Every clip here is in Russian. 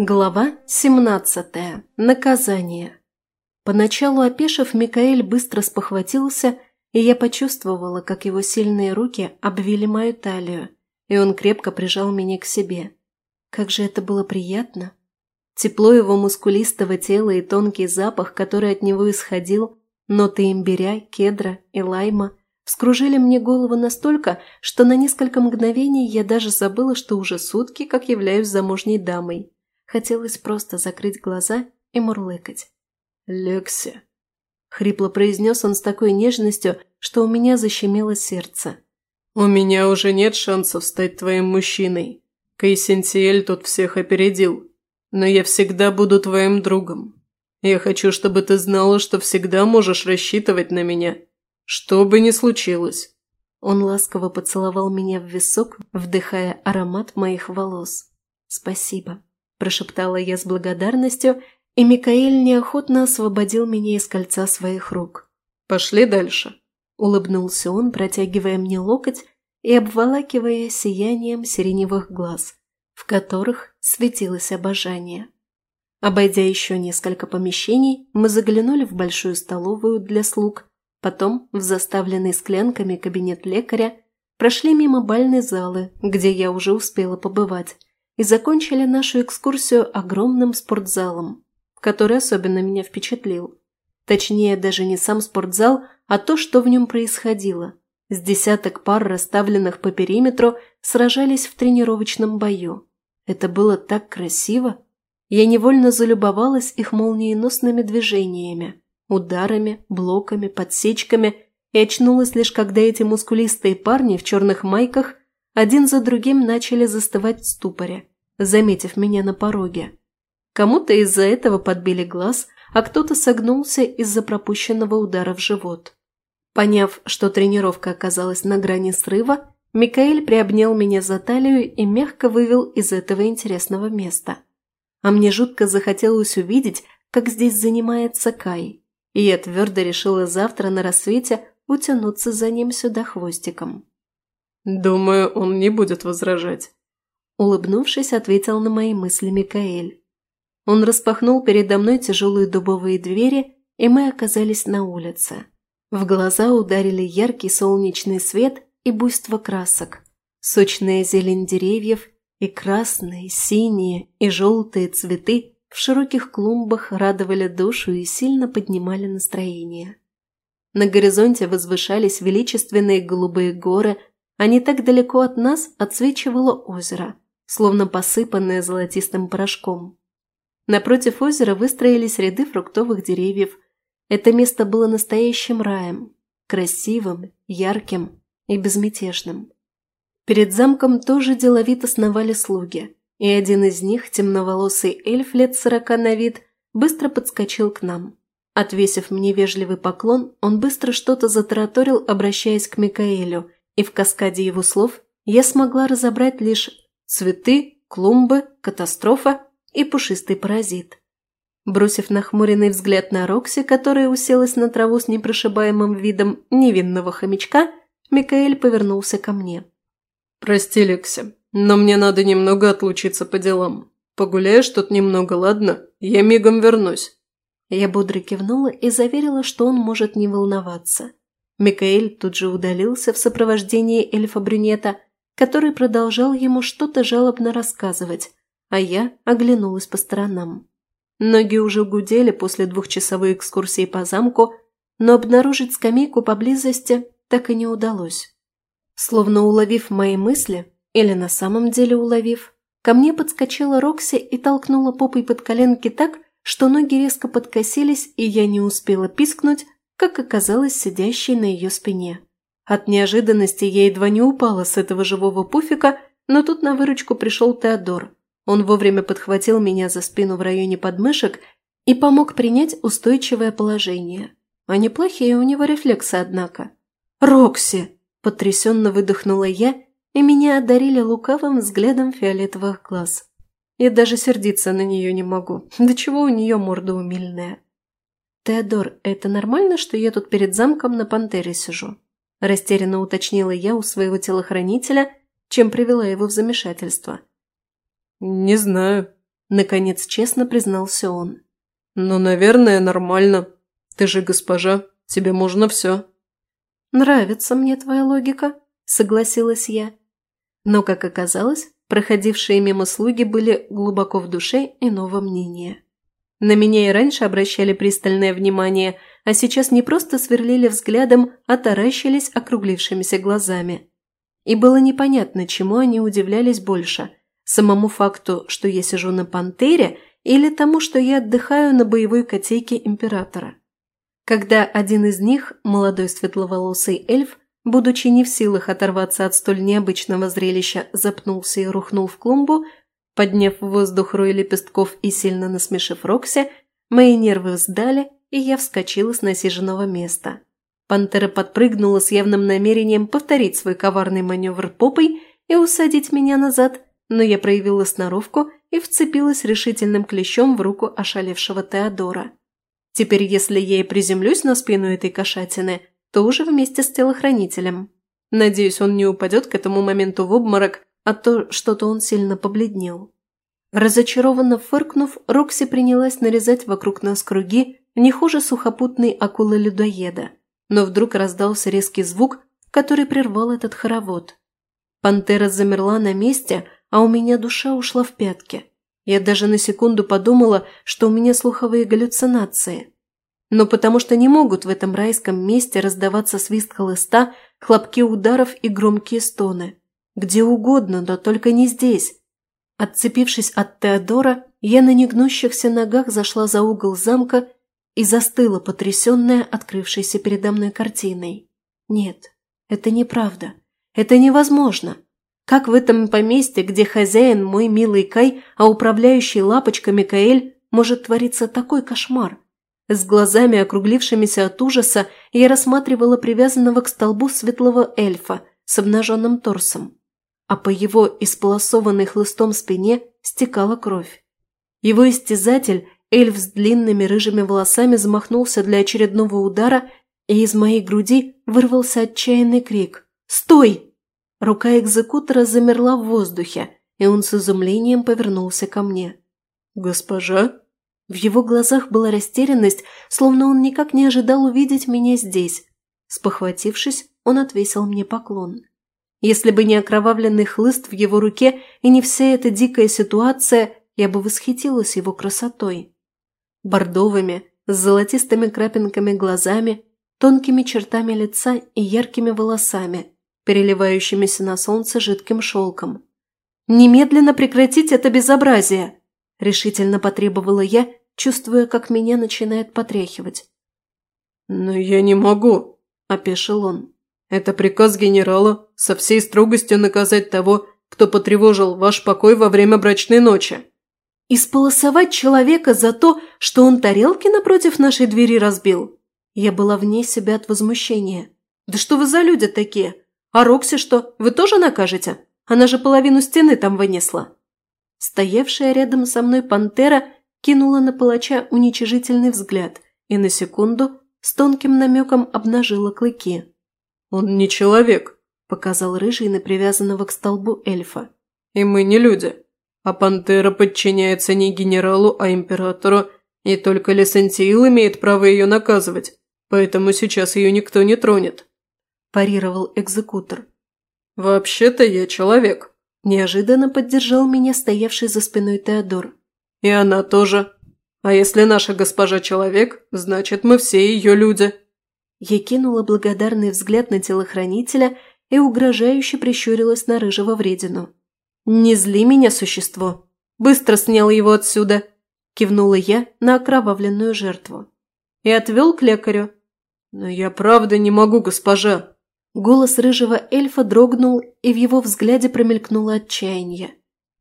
Глава 17. Наказание. Поначалу опешив, Микаэль быстро спохватился, и я почувствовала, как его сильные руки обвили мою талию, и он крепко прижал меня к себе. Как же это было приятно! Тепло его мускулистого тела и тонкий запах, который от него исходил, ноты имбиря, кедра и лайма, вскружили мне голову настолько, что на несколько мгновений я даже забыла, что уже сутки, как являюсь замужней дамой. Хотелось просто закрыть глаза и мурлыкать. «Лекси!» – хрипло произнес он с такой нежностью, что у меня защемило сердце. «У меня уже нет шансов стать твоим мужчиной. Кейсентиэль тут всех опередил. Но я всегда буду твоим другом. Я хочу, чтобы ты знала, что всегда можешь рассчитывать на меня. Что бы ни случилось». Он ласково поцеловал меня в висок, вдыхая аромат моих волос. «Спасибо», – прошептала я с благодарностью, и Микаэль неохотно освободил меня из кольца своих рук. «Пошли дальше», – улыбнулся он, протягивая мне локоть и обволакивая сиянием сиреневых глаз, в которых светилось обожание. Обойдя еще несколько помещений, мы заглянули в большую столовую для слуг, потом в заставленный склянками кабинет лекаря, прошли мимо бальной залы, где я уже успела побывать, и закончили нашу экскурсию огромным спортзалом, который особенно меня впечатлил. Точнее, даже не сам спортзал, а то, что в нем происходило. С десяток пар, расставленных по периметру, сражались в тренировочном бою. Это было так красиво. Я невольно залюбовалась их молниеносными движениями, ударами, блоками, подсечками и очнулась лишь, когда эти мускулистые парни в черных майках один за другим начали застывать в ступоре, заметив меня на пороге. Кому-то из-за этого подбили глаз, а кто-то согнулся из-за пропущенного удара в живот. Поняв, что тренировка оказалась на грани срыва, Микаэль приобнял меня за талию и мягко вывел из этого интересного места. А мне жутко захотелось увидеть, как здесь занимается Кай, и я твердо решила завтра на рассвете утянуться за ним сюда хвостиком. «Думаю, он не будет возражать», – улыбнувшись, ответил на мои мысли Микаэль. Он распахнул передо мной тяжелые дубовые двери, и мы оказались на улице. В глаза ударили яркий солнечный свет и буйство красок, сочная зелень деревьев и красные, синие и желтые цветы в широких клумбах радовали душу и сильно поднимали настроение. На горизонте возвышались величественные голубые горы а не так далеко от нас отсвечивало озеро, словно посыпанное золотистым порошком. Напротив озера выстроились ряды фруктовых деревьев. Это место было настоящим раем, красивым, ярким и безмятежным. Перед замком тоже деловито сновали слуги, и один из них, темноволосый эльф лет сорока на вид, быстро подскочил к нам. Отвесив мне вежливый поклон, он быстро что-то затараторил, обращаясь к Микаэлю – и в каскаде его слов я смогла разобрать лишь цветы, клумбы, катастрофа и пушистый паразит. Бросив нахмуренный взгляд на Рокси, которая уселась на траву с непрошибаемым видом невинного хомячка, Микаэль повернулся ко мне. «Прости, Лекси, но мне надо немного отлучиться по делам. Погуляешь тут немного, ладно? Я мигом вернусь». Я бодро кивнула и заверила, что он может не волноваться. Микаэль тут же удалился в сопровождении эльфа-брюнета, который продолжал ему что-то жалобно рассказывать, а я оглянулась по сторонам. Ноги уже гудели после двухчасовой экскурсии по замку, но обнаружить скамейку поблизости так и не удалось. Словно уловив мои мысли, или на самом деле уловив, ко мне подскочила Рокси и толкнула попой под коленки так, что ноги резко подкосились, и я не успела пискнуть, как оказалось сидящей на ее спине. От неожиданности я едва не упала с этого живого пуфика, но тут на выручку пришел Теодор. Он вовремя подхватил меня за спину в районе подмышек и помог принять устойчивое положение. А неплохие у него рефлексы, однако. «Рокси!» – потрясенно выдохнула я, и меня одарили лукавым взглядом фиолетовых глаз. Я даже сердиться на нее не могу. До чего у нее морда умильная. «Теодор, это нормально, что я тут перед замком на пантере сижу?» Растерянно уточнила я у своего телохранителя, чем привела его в замешательство. «Не знаю», Наконец честно признался он. «Ну, наверное, нормально. Ты же госпожа, тебе можно все». «Нравится мне твоя логика», – согласилась я. Но, как оказалось, проходившие мимо слуги были глубоко в душе иного мнения. На меня и раньше обращали пристальное внимание, а сейчас не просто сверлили взглядом, а таращились округлившимися глазами. И было непонятно, чему они удивлялись больше – самому факту, что я сижу на пантере, или тому, что я отдыхаю на боевой котейке императора. Когда один из них, молодой светловолосый эльф, будучи не в силах оторваться от столь необычного зрелища, запнулся и рухнул в клумбу, подняв в воздух рой лепестков и сильно насмешив Рокси, мои нервы сдали, и я вскочила с насиженного места. Пантера подпрыгнула с явным намерением повторить свой коварный маневр попой и усадить меня назад, но я проявила сноровку и вцепилась решительным клещом в руку ошалевшего Теодора. Теперь, если я и приземлюсь на спину этой кошатины, то уже вместе с телохранителем. Надеюсь, он не упадет к этому моменту в обморок, а то что-то он сильно побледнел. Разочарованно фыркнув, Рокси принялась нарезать вокруг нас круги не хуже сухопутной акулы-людоеда. Но вдруг раздался резкий звук, который прервал этот хоровод. Пантера замерла на месте, а у меня душа ушла в пятки. Я даже на секунду подумала, что у меня слуховые галлюцинации. Но потому что не могут в этом райском месте раздаваться свист хлыста, хлопки ударов и громкие стоны. Где угодно, но только не здесь. Отцепившись от Теодора, я на негнущихся ногах зашла за угол замка и застыла, потрясенная открывшейся передо мной картиной. Нет, это неправда. Это невозможно. Как в этом поместье, где хозяин мой милый Кай, а управляющий лапочка Микаэль, может твориться такой кошмар? С глазами, округлившимися от ужаса, я рассматривала привязанного к столбу светлого эльфа с обнаженным торсом, а по его исполосованной хлыстом спине стекала кровь. Его истязатель, эльф с длинными рыжими волосами, замахнулся для очередного удара, и из моей груди вырвался отчаянный крик «Стой!» Рука экзекутора замерла в воздухе, и он с изумлением повернулся ко мне. «Госпожа?» В его глазах была растерянность, словно он никак не ожидал увидеть меня здесь. Спохватившись, он отвесил мне поклон. Если бы не окровавленный хлыст в его руке и не вся эта дикая ситуация, я бы восхитилась его красотой. Бордовыми, с золотистыми крапинками глазами, тонкими чертами лица и яркими волосами – переливающимися на солнце жидким шелком. «Немедленно прекратить это безобразие!» – решительно потребовала я, чувствуя, как меня начинает потряхивать. «Но я не могу», – опешил он. «Это приказ генерала со всей строгостью наказать того, кто потревожил ваш покой во время брачной ночи». «Исполосовать человека за то, что он тарелки напротив нашей двери разбил?» Я была вне себя от возмущения. «Да что вы за люди такие? А Рокси что, вы тоже накажете? Она же половину стены там вынесла». Стоявшая рядом со мной пантера кинула на палача уничижительный взгляд и на секунду с тонким намеком обнажила клыки. «Он не человек», – показал рыжий на привязанного к столбу эльфа. «И мы не люди. А пантера подчиняется не генералу, а императору, и только Лесентиил имеет право ее наказывать, поэтому сейчас ее никто не тронет. – парировал экзекутор. «Вообще-то я человек», – неожиданно поддержал меня стоявший за спиной Теодор. «И она тоже. А если наша госпожа человек, значит, мы все ее люди». Я кинула благодарный взгляд на телохранителя и угрожающе прищурилась на рыжего вредину. «Не зли меня, существо! Быстро снял его отсюда!» – кивнула я на окровавленную жертву. «И отвел к лекарю». «Но я правда не могу, госпожа!» Голос рыжего эльфа дрогнул, и в его взгляде промелькнуло отчаяние.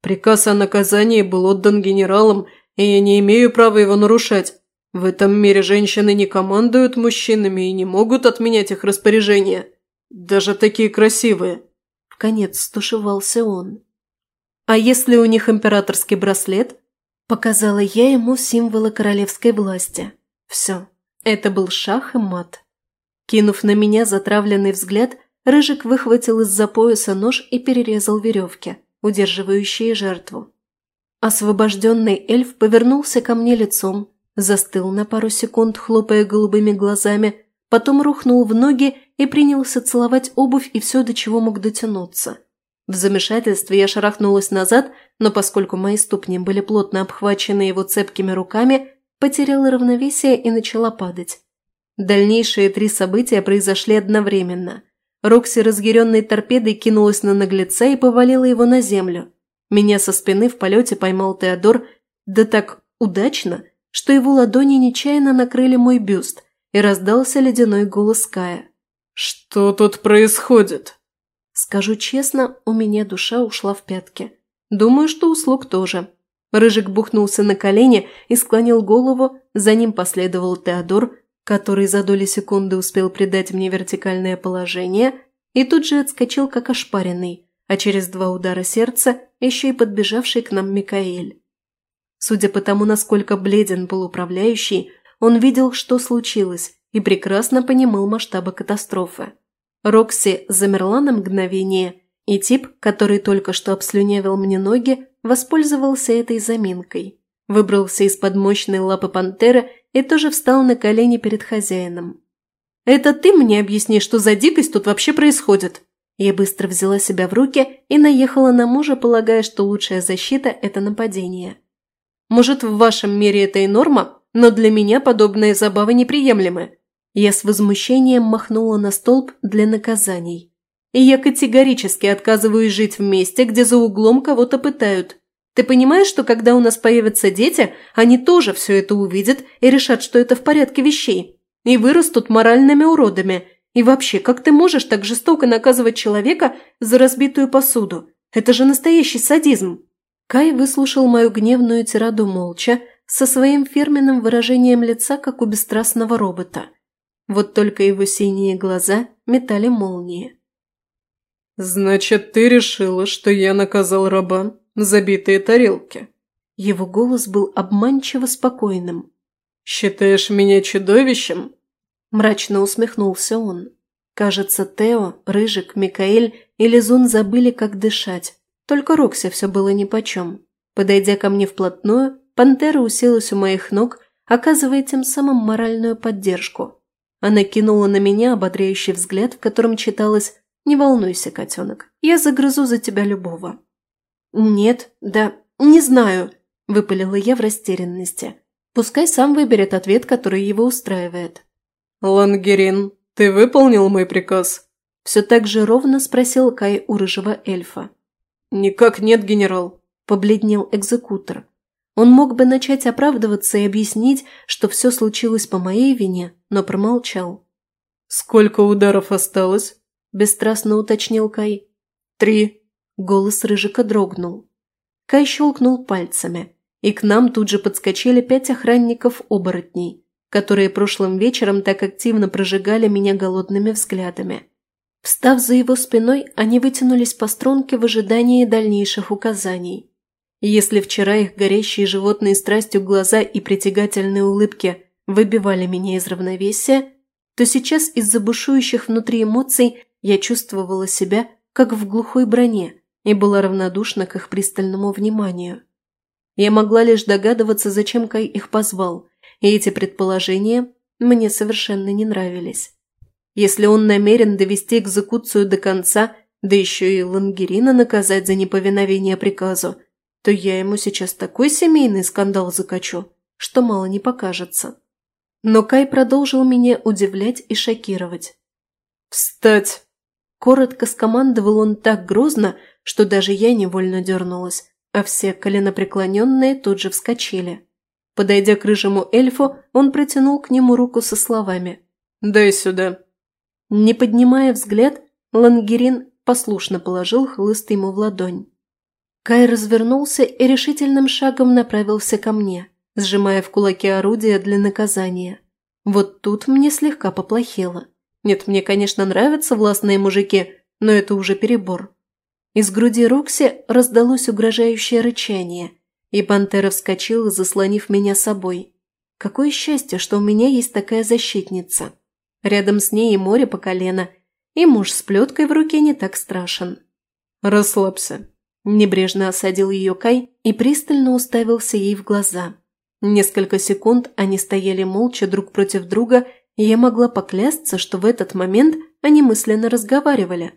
«Приказ о наказании был отдан генералам, и я не имею права его нарушать. В этом мире женщины не командуют мужчинами и не могут отменять их распоряжения. Даже такие красивые». В конец стушевался он. «А если у них императорский браслет?» Показала я ему символы королевской власти. Все, это был шах и мат. Кинув на меня затравленный взгляд, Рыжик выхватил из-за пояса нож и перерезал веревки, удерживающие жертву. Освобожденный эльф повернулся ко мне лицом, застыл на пару секунд, хлопая голубыми глазами, потом рухнул в ноги и принялся целовать обувь и все, до чего мог дотянуться. В замешательстве я шарахнулась назад, но поскольку мои ступни были плотно обхвачены его цепкими руками, потеряла равновесие и начала падать. Дальнейшие три события произошли одновременно. Рокси разъяренной торпедой кинулась на наглеца и повалила его на землю. Меня со спины в полете поймал Теодор, да так удачно, что его ладони нечаянно накрыли мой бюст, и раздался ледяной голос Кая. «Что тут происходит?» Скажу честно, у меня душа ушла в пятки. Думаю, что услуг тоже. Рыжик бухнулся на колени и склонил голову, за ним последовал Теодор, который за доли секунды успел придать мне вертикальное положение и тут же отскочил как ошпаренный, а через два удара сердца еще и подбежавший к нам Микаэль. Судя по тому, насколько бледен был управляющий, он видел, что случилось, и прекрасно понимал масштабы катастрофы. Рокси замерла на мгновение, и тип, который только что обслюнявил мне ноги, воспользовался этой заминкой. Выбрался из-под мощной лапы пантеры и тоже встал на колени перед хозяином. «Это ты мне объясни, что за дикость тут вообще происходит?» Я быстро взяла себя в руки и наехала на мужа, полагая, что лучшая защита – это нападение. «Может, в вашем мире это и норма, но для меня подобные забавы неприемлемы». Я с возмущением махнула на столб для наказаний. И я категорически отказываюсь жить в месте, где за углом кого-то пытают. Ты понимаешь, что когда у нас появятся дети, они тоже все это увидят и решат, что это в порядке вещей, и вырастут моральными уродами, и вообще, как ты можешь так жестоко наказывать человека за разбитую посуду? Это же настоящий садизм!» Кай выслушал мою гневную тираду молча, со своим фирменным выражением лица, как у бесстрастного робота. Вот только его синие глаза метали молнии. «Значит, ты решила, что я наказал раба за битые тарелки?» Его голос был обманчиво спокойным. «Считаешь меня чудовищем?» Мрачно усмехнулся он. Кажется, Тео, Рыжик, Микаэль и Лизун забыли, как дышать. Только Роксе все было нипочем. Подойдя ко мне вплотную, пантера уселась у моих ног, оказывая тем самым моральную поддержку. Она кинула на меня ободряющий взгляд, в котором читалось «Не волнуйся, котенок, я загрызу за тебя любого». «Нет, да, не знаю», – выпалила я в растерянности. Пускай сам выберет ответ, который его устраивает. «Лангерин, ты выполнил мой приказ?» Все так же ровно спросил Кай у рыжего эльфа. «Никак нет, генерал», – побледнел экзекутор. Он мог бы начать оправдываться и объяснить, что все случилось по моей вине, но промолчал. «Сколько ударов осталось?» – бесстрастно уточнил Кай. «Три». Голос Рыжика дрогнул. Кай щелкнул пальцами, и к нам тут же подскочили пять охранников-оборотней которые прошлым вечером так активно прожигали меня голодными взглядами. Встав за его спиной, они вытянулись по струнке в ожидании дальнейших указаний. Если вчера их горящие животные страстью глаза и притягательные улыбки выбивали меня из равновесия, то сейчас из-за бушующих внутри эмоций я чувствовала себя, как в глухой броне, и была равнодушна к их пристальному вниманию. Я могла лишь догадываться, зачем Кай их позвал, и эти предположения мне совершенно не нравились. Если он намерен довести экзекуцию до конца, да еще и Лангерина наказать за неповиновение приказу, то я ему сейчас такой семейный скандал закачу, что мало не покажется. Но Кай продолжил меня удивлять и шокировать. «Встать!» Коротко скомандовал он так грозно, что даже я невольно дернулась, а все коленопреклоненные тут же вскочили. Подойдя к рыжему эльфу, он протянул к нему руку со словами «Дай сюда». Не поднимая взгляд, Лангерин послушно положил хлыст ему в ладонь. Кай развернулся и решительным шагом направился ко мне, сжимая в кулаке орудие для наказания. Вот тут мне слегка поплохело. Нет, мне, конечно, нравятся властные мужики, но это уже перебор. Из груди Рокси раздалось угрожающее рычание – и пантера вскочила, заслонив меня собой. Какое счастье, что у меня есть такая защитница. Рядом с ней и море по колено, и муж с плеткой в руке не так страшен. «Расслабься. Небрежно осадил ее Кай и пристально уставился ей в глаза. Несколько секунд они стояли молча друг против друга, и я могла поклясться, что в этот момент они мысленно разговаривали.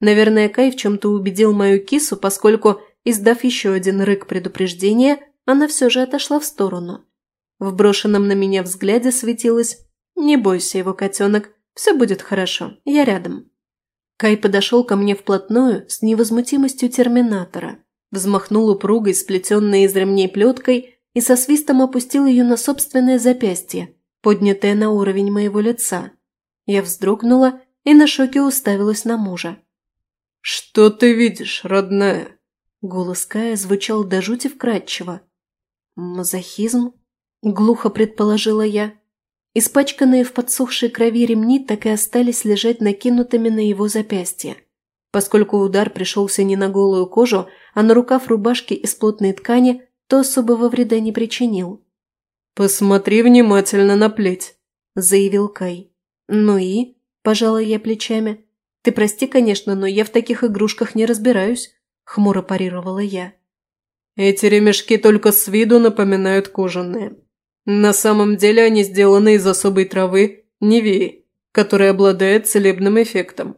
Наверное, Кай в чем-то убедил мою кису, поскольку, издав еще один рык предупреждения, она все же отошла в сторону. В брошенном на меня взгляде светилось «Не бойся его, котенок, все будет хорошо, я рядом». Кай подошел ко мне вплотную с невозмутимостью терминатора, взмахнул упругой, сплетенной из ремней плеткой и со свистом опустил ее на собственное запястье, поднятое на уровень моего лица. Я вздрогнула и на шоке уставилась на мужа. «Что ты видишь, родная?» Голос Кая звучал до жути вкрадчиво. «Мазохизм?» – глухо предположила я. Испачканные в подсохшей крови ремни так и остались лежать накинутыми на его запястье. Поскольку удар пришелся не на голую кожу, а на рукав рубашки из плотной ткани, то особого вреда не причинил. «Посмотри внимательно на плеть», – заявил Кай. «Ну и?» – пожала я плечами. «Ты прости, конечно, но я в таких игрушках не разбираюсь», – хмуро парировала я. «Эти ремешки только с виду напоминают кожаные», на самом деле они сделаны из особой травы невеи, которая обладает целебным эффектом.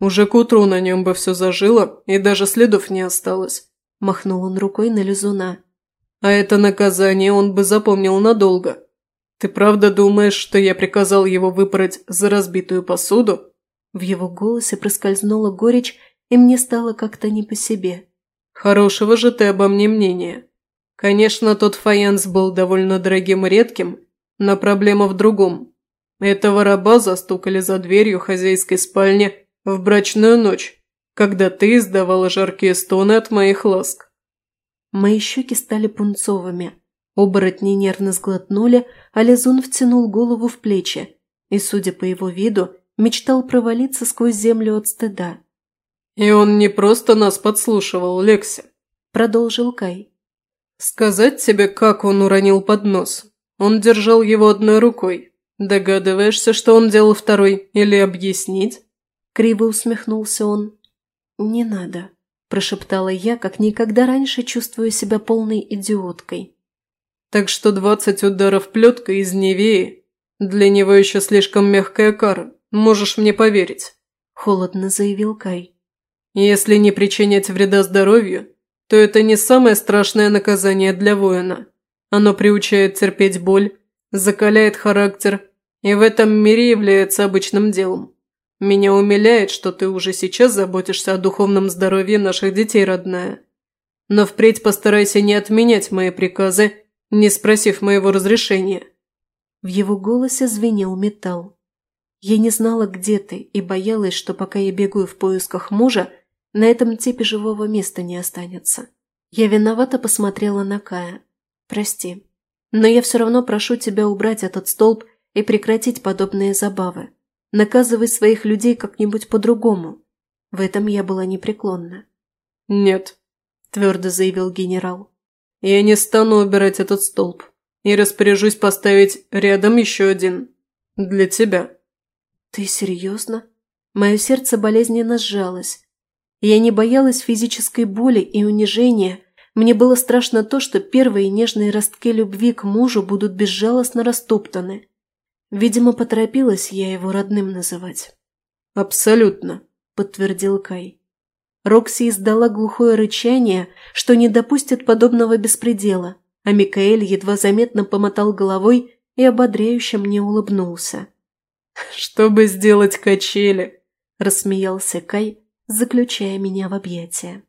Уже к утру на нем бы все зажило, и даже следов не осталось. Махнул он рукой на лизуна. А это наказание он бы запомнил надолго. Ты правда думаешь, что я приказал его выпороть за разбитую посуду? В его голосе проскользнула горечь, и мне стало как-то не по себе. Хорошего же ты обо мне мнения. Конечно, тот фаянс был довольно дорогим и редким, но проблема в другом. Этого раба застукали за дверью хозяйской спальни в брачную ночь, когда ты издавала жаркие стоны от моих ласк. Мои щеки стали пунцовыми. Оборотни нервно сглотнули, а Лизун втянул голову в плечи и, судя по его виду, мечтал провалиться сквозь землю от стыда. «И он не просто нас подслушивал, Лекси», – продолжил Кай. «Сказать тебе, как он уронил поднос? Он держал его одной рукой. Догадываешься, что он делал второй? Или объяснить?» Криво усмехнулся он. «Не надо», – прошептала я, как никогда раньше чувствую себя полной идиоткой. «Так что двадцать ударов плеткой из Невеи для него еще слишком мягкая кара, можешь мне поверить», – холодно заявил Кай. «Если не причинять вреда здоровью, то это не самое страшное наказание для воина. Оно приучает терпеть боль, закаляет характер и в этом мире является обычным делом. Меня умиляет, что ты уже сейчас заботишься о духовном здоровье наших детей, родная. Но впредь постарайся не отменять мои приказы, не спросив моего разрешения». В его голосе звенел металл. Я не знала, где ты, и боялась, что пока я бегаю в поисках мужа, на этом типе живого места не останется. Я виновато посмотрела на Кая. Прости. Но я все равно прошу тебя убрать этот столб и прекратить подобные забавы. Наказывай своих людей как-нибудь по-другому. В этом я была непреклонна. «Нет», – твердо заявил генерал. «Я не стану убирать этот столб и распоряжусь поставить рядом еще один. Для тебя». «Ты серьезно?» Мое сердце болезненно сжалось. Я не боялась физической боли и унижения. Мне было страшно то, что первые нежные ростки любви к мужу будут безжалостно растоптаны. Видимо, поторопилась я его родным называть. «Абсолютно», – подтвердил Кай. Рокси издала глухое рычание, что не допустит подобного беспредела, а Микаэль едва заметно помотал головой и ободряюще мне улыбнулся. «Чтобы сделать качели», – рассмеялся Кай, заключая меня в объятия.